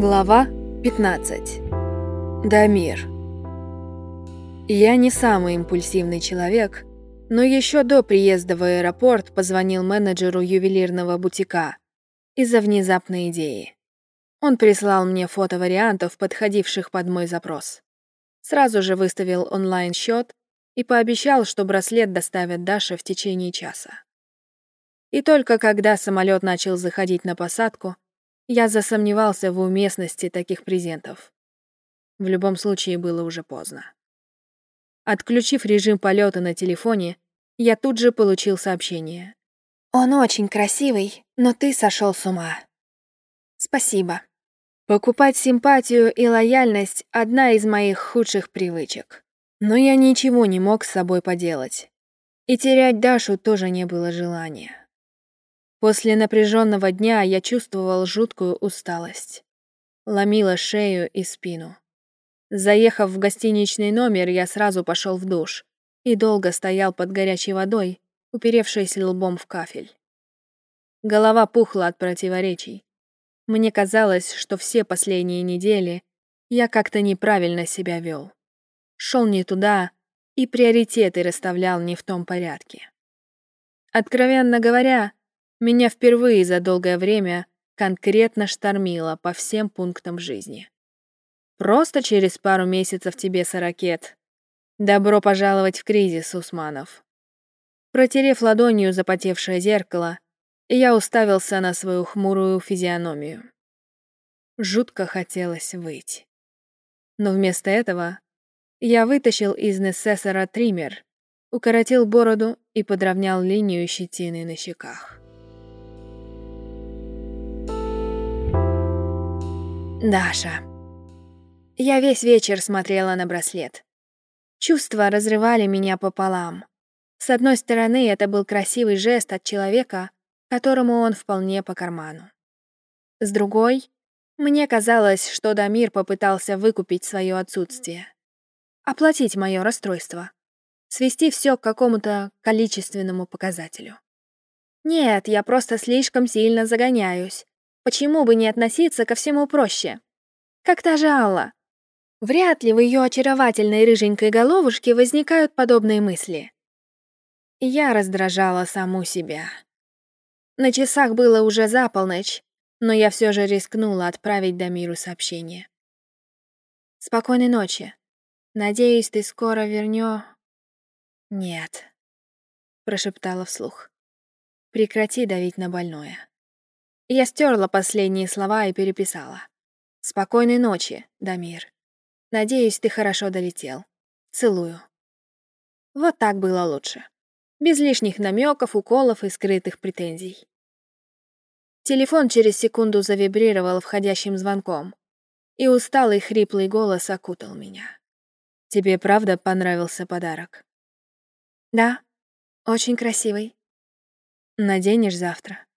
Глава 15. Дамир. Я не самый импульсивный человек, но еще до приезда в аэропорт позвонил менеджеру ювелирного бутика из-за внезапной идеи. Он прислал мне фото вариантов, подходивших под мой запрос. Сразу же выставил онлайн-счет и пообещал, что браслет доставят Даше в течение часа. И только когда самолет начал заходить на посадку, я засомневался в уместности таких презентов. В любом случае было уже поздно. Отключив режим полета на телефоне, я тут же получил сообщение. «Он очень красивый, но ты сошел с ума. Спасибо». Покупать симпатию и лояльность — одна из моих худших привычек. Но я ничего не мог с собой поделать. И терять Дашу тоже не было желания. После напряженного дня я чувствовал жуткую усталость. Ломила шею и спину. Заехав в гостиничный номер, я сразу пошел в душ и долго стоял под горячей водой, уперевшись лбом в кафель. Голова пухла от противоречий. Мне казалось, что все последние недели я как-то неправильно себя вел. Шел не туда и приоритеты расставлял не в том порядке. Откровенно говоря, меня впервые за долгое время конкретно штормило по всем пунктам жизни. Просто через пару месяцев тебе сорокет. Добро пожаловать в кризис, Усманов. Протерев ладонью запотевшее зеркало, я уставился на свою хмурую физиономию. Жутко хотелось выйти. Но вместо этого я вытащил из Несессора триммер, укоротил бороду и подровнял линию щетины на щеках. Даша. Я весь вечер смотрела на браслет. Чувства разрывали меня пополам. С одной стороны, это был красивый жест от человека, которому он вполне по карману. С другой, мне казалось, что Дамир попытался выкупить свое отсутствие. Оплатить мое расстройство. Свести все к какому-то количественному показателю. Нет, я просто слишком сильно загоняюсь, Почему бы не относиться ко всему проще? Как та же Алла. Вряд ли в ее очаровательной рыженькой головушке возникают подобные мысли. Я раздражала саму себя. На часах было уже за полночь, но я все же рискнула отправить Дамиру сообщение. «Спокойной ночи. Надеюсь, ты скоро вернё...» «Нет», — прошептала вслух. «Прекрати давить на больное». Я стерла последние слова и переписала. «Спокойной ночи, Дамир. Надеюсь, ты хорошо долетел. Целую». Вот так было лучше. Без лишних намеков, уколов и скрытых претензий. Телефон через секунду завибрировал входящим звонком, и усталый хриплый голос окутал меня. «Тебе правда понравился подарок?» «Да, очень красивый». «Наденешь завтра?»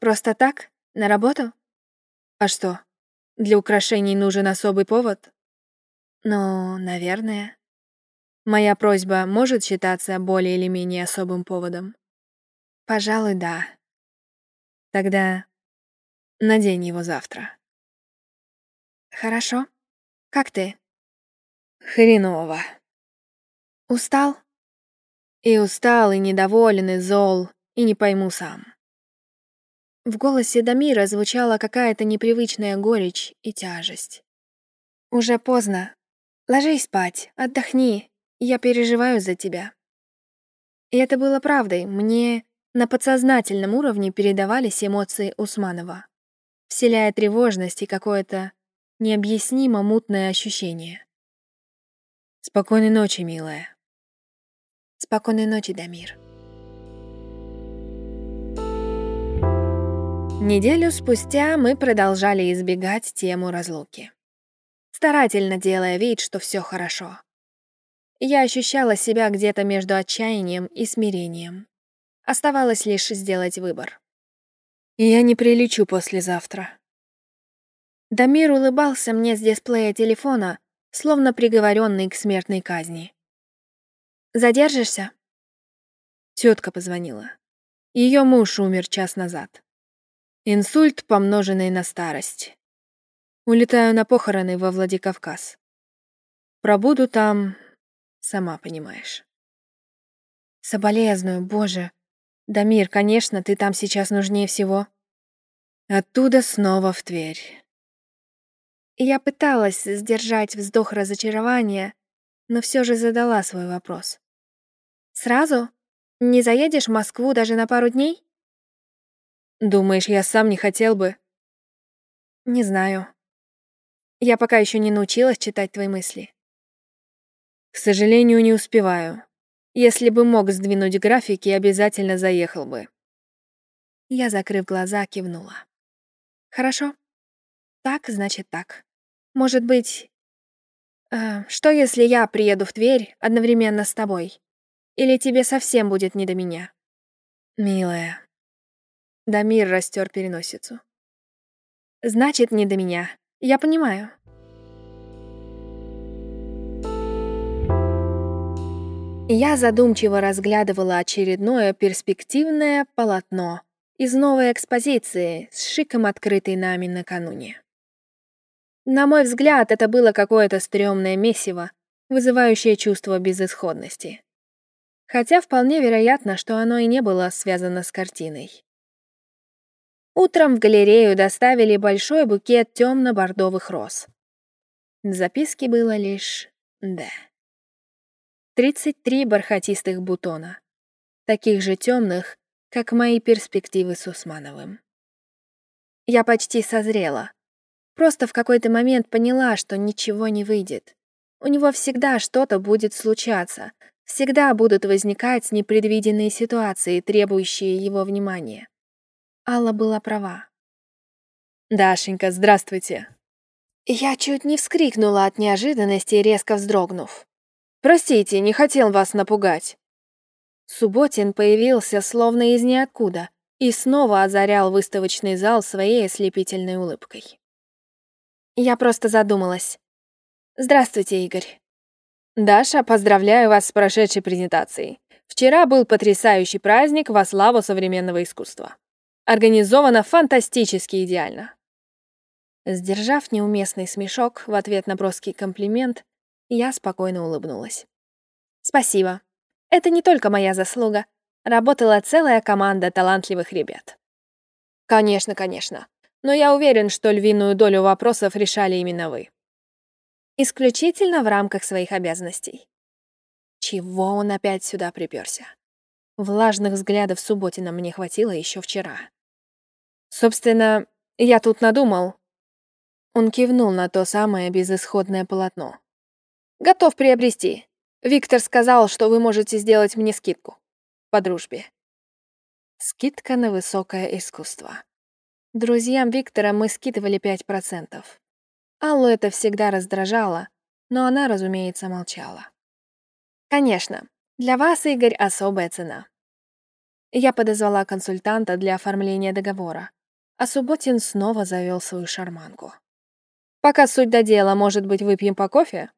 Просто так? На работу? А что, для украшений нужен особый повод? Ну, наверное. Моя просьба может считаться более или менее особым поводом? Пожалуй, да. Тогда надень его завтра. Хорошо. Как ты? Хреново. Устал? И устал, и недоволен, и зол, и не пойму сам. В голосе Дамира звучала какая-то непривычная горечь и тяжесть. «Уже поздно. Ложись спать, отдохни. Я переживаю за тебя». И это было правдой. Мне на подсознательном уровне передавались эмоции Усманова, вселяя тревожность и какое-то необъяснимо мутное ощущение. «Спокойной ночи, милая». «Спокойной ночи, Дамир». Неделю спустя мы продолжали избегать тему разлуки. Старательно делая вид, что все хорошо. Я ощущала себя где-то между отчаянием и смирением. Оставалось лишь сделать выбор. «Я не прилечу послезавтра». Дамир улыбался мне с дисплея телефона, словно приговоренный к смертной казни. «Задержишься?» Тетка позвонила. Ее муж умер час назад. Инсульт, помноженный на старость. Улетаю на похороны во Владикавказ. Пробуду там, сама понимаешь. Соболезную, боже. Дамир, конечно, ты там сейчас нужнее всего. Оттуда снова в Тверь. Я пыталась сдержать вздох разочарования, но все же задала свой вопрос. «Сразу? Не заедешь в Москву даже на пару дней?» «Думаешь, я сам не хотел бы?» «Не знаю. Я пока еще не научилась читать твои мысли». «К сожалению, не успеваю. Если бы мог сдвинуть графики, обязательно заехал бы». Я, закрыв глаза, кивнула. «Хорошо. Так, значит так. Может быть, э, что если я приеду в Тверь одновременно с тобой? Или тебе совсем будет не до меня? Милая. Дамир растер переносицу. Значит, не до меня. Я понимаю. Я задумчиво разглядывала очередное перспективное полотно из новой экспозиции с шиком открытой нами накануне. На мой взгляд, это было какое-то стрёмное месиво, вызывающее чувство безысходности. Хотя вполне вероятно, что оно и не было связано с картиной. Утром в галерею доставили большой букет темно-бордовых роз. В записке было лишь «Д». 33 бархатистых бутона, таких же темных, как мои перспективы с Усмановым. Я почти созрела, Просто в какой-то момент поняла, что ничего не выйдет. У него всегда что-то будет случаться, всегда будут возникать непредвиденные ситуации, требующие его внимания. Алла была права. «Дашенька, здравствуйте!» Я чуть не вскрикнула от неожиданности, резко вздрогнув. «Простите, не хотел вас напугать». Субботин появился словно из ниоткуда и снова озарял выставочный зал своей ослепительной улыбкой. Я просто задумалась. Здравствуйте, Игорь. Даша, поздравляю вас с прошедшей презентацией. Вчера был потрясающий праздник во славу современного искусства. Организовано фантастически идеально. Сдержав неуместный смешок в ответ на броский комплимент, я спокойно улыбнулась. Спасибо. Это не только моя заслуга. Работала целая команда талантливых ребят. Конечно, конечно но я уверен, что львиную долю вопросов решали именно вы. Исключительно в рамках своих обязанностей. Чего он опять сюда приперся? Влажных взглядов Субботина мне хватило еще вчера. Собственно, я тут надумал. Он кивнул на то самое безысходное полотно. Готов приобрести. Виктор сказал, что вы можете сделать мне скидку. По дружбе. Скидка на высокое искусство. Друзьям Виктора мы скидывали 5%. Аллу это всегда раздражало, но она, разумеется, молчала. «Конечно, для вас, Игорь, особая цена». Я подозвала консультанта для оформления договора, а Субботин снова завел свою шарманку. «Пока суть до дела, может быть, выпьем по кофе?»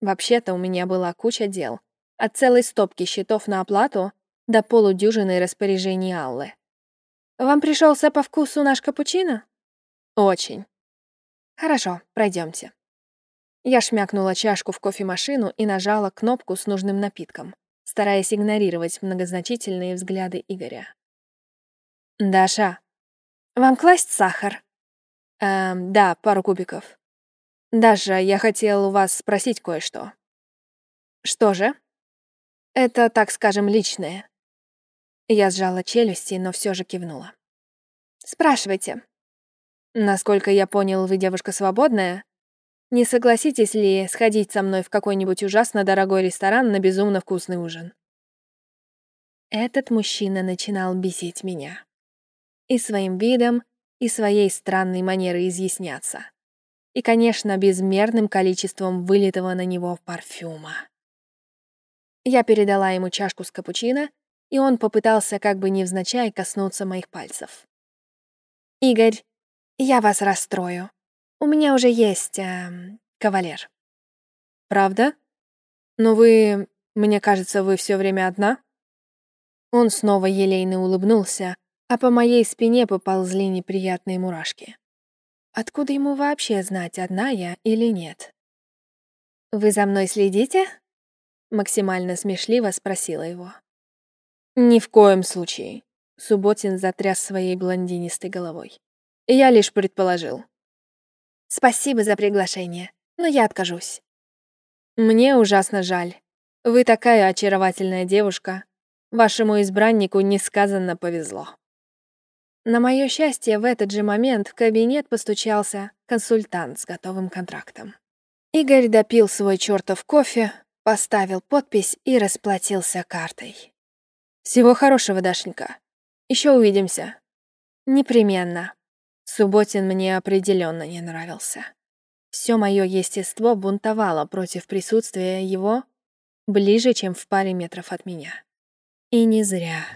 Вообще-то у меня была куча дел, от целой стопки счетов на оплату до полудюжины распоряжений Аллы. Вам пришелся по вкусу наш капучино? Очень. Хорошо, пройдемте. Я шмякнула чашку в кофемашину и нажала кнопку с нужным напитком, стараясь игнорировать многозначительные взгляды Игоря. «Даша, вам класть сахар?» «Эм, да, пару кубиков. Даша, я хотел у вас спросить кое-что». «Что же?» «Это, так скажем, личное. Я сжала челюсти, но все же кивнула. «Спрашивайте». «Насколько я понял, вы девушка свободная? Не согласитесь ли сходить со мной в какой-нибудь ужасно дорогой ресторан на безумно вкусный ужин?» Этот мужчина начинал бесить меня. И своим видом, и своей странной манерой изъясняться. И, конечно, безмерным количеством вылитого на него парфюма. Я передала ему чашку с капучино и он попытался как бы невзначай коснуться моих пальцев. «Игорь, я вас расстрою. У меня уже есть э, кавалер». «Правда? Но вы... Мне кажется, вы все время одна?» Он снова елейно улыбнулся, а по моей спине поползли неприятные мурашки. Откуда ему вообще знать, одна я или нет? «Вы за мной следите?» Максимально смешливо спросила его. «Ни в коем случае», — Субботин затряс своей блондинистой головой. «Я лишь предположил». «Спасибо за приглашение, но я откажусь». «Мне ужасно жаль. Вы такая очаровательная девушка. Вашему избраннику несказанно повезло». На мое счастье, в этот же момент в кабинет постучался консультант с готовым контрактом. Игорь допил свой чертов кофе, поставил подпись и расплатился картой. «Всего хорошего, Дашенька. Еще увидимся». «Непременно». Субботин мне определенно не нравился. Все мое естество бунтовало против присутствия его ближе, чем в паре метров от меня. И не зря.